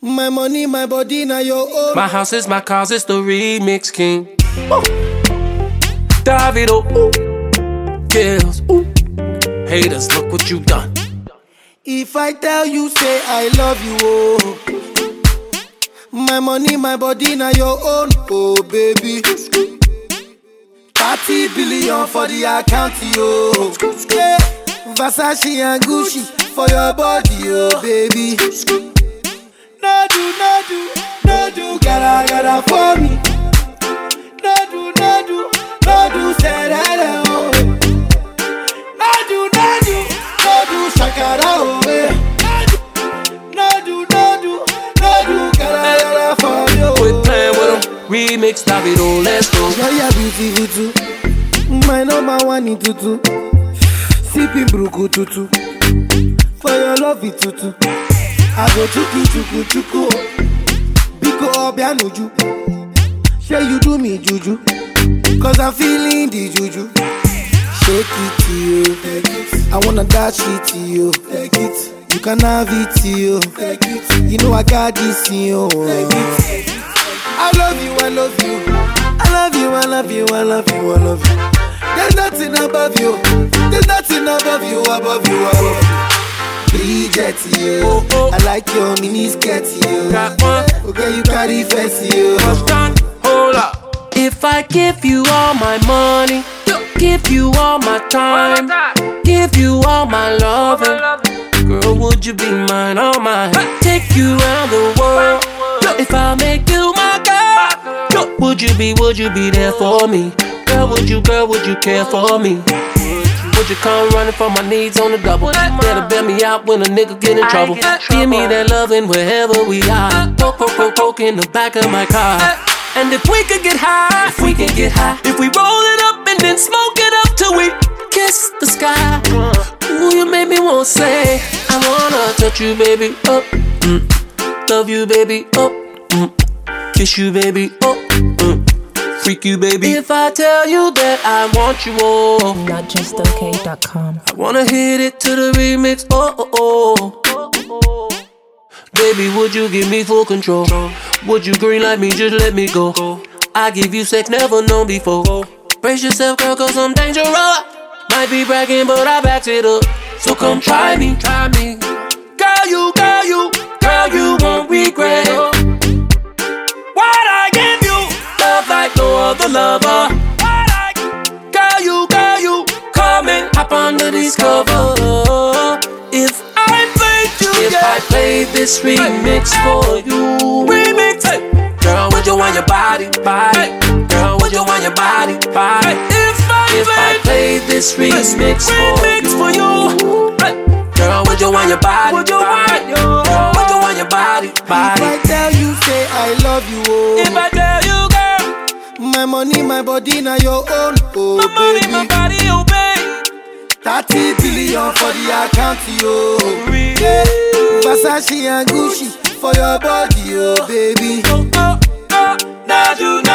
My money, my body, now your own. My house is my cause, it's the remix king. Ooh. Davido, ooh. Kills, ooh. Haters, look what you done. If I tell you, say I love you, oh. My money, my body, now your own, oh baby. 30 billion for the account, yo. Yeah. Versace and Gucci for your body, oh baby. For me. No do, no do, no do, say that. Oh. No do, no do, no do, shakara. No do, no do, no do, gotta, gotta for you. Quit playing with them. Remix Davido, let's go. Girl, you're beautiful too. My number one in tutu. Sipping bruku tutu. For your love it tutu. I go chuku chuku chuku. Biko obianuju. Say you do me juju. Cause I'm feeling the juju. Shake it to you. I wanna dash it to you. Take it. You can have it to you. Take it. You know I got this in you. Take it. I love you, I love you. I love you, I love you, I love you, I love you. There's nothing above you. There's nothing above you, above you, above you. Bridget, you. Oh, oh. I like your mini skirt, you. Got one. Okay, you carry fancy, you. Done. Hold up. If I give you all my money, give you all my time, give you all my loving, girl, would you be mine, oh all mine? Take you around the world. If I make you my girl, would you be, would you be there for me? Girl, would you, girl, would you care for me? Would you come running for my needs on the double? Better bail me out when a nigga get in trouble. Give me that loving wherever we are. Poke, poke, poke, poke in the back of my car. And if we could get high, if we could get high, if we roll it up and then smoke it up till we kiss the sky. Ooh, you made me want to say, I wanna touch you, baby, up. Mm. Love you, baby, up. Mm. Kiss you, baby, up. Freak you, baby. If I tell you that I want you, oh. NotJustOK.com. I wanna hit it to the remix, oh oh oh. Baby, would you give me full control? Would you green like me, just let me go? I give you sex never known before. Brace yourself, girl, cause I'm dangerous. Might be bragging, but I backed it up. So come try me, try me. Lover. Girl, you, girl, you, come and hop under these covers. If I played you, if I played this remix for you, remix, girl, would you want your body, body? Girl, would you want your body, body? If I, if I played this remix, for you, girl, would you want your body, My money, my body, now your own, oh my baby. my body, oh babe. 30 billion for the account, yo. Yeah. Versace and Gucci for your body, oh baby. Oh, oh, oh, Nadu, Nadu.